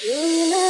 Bisa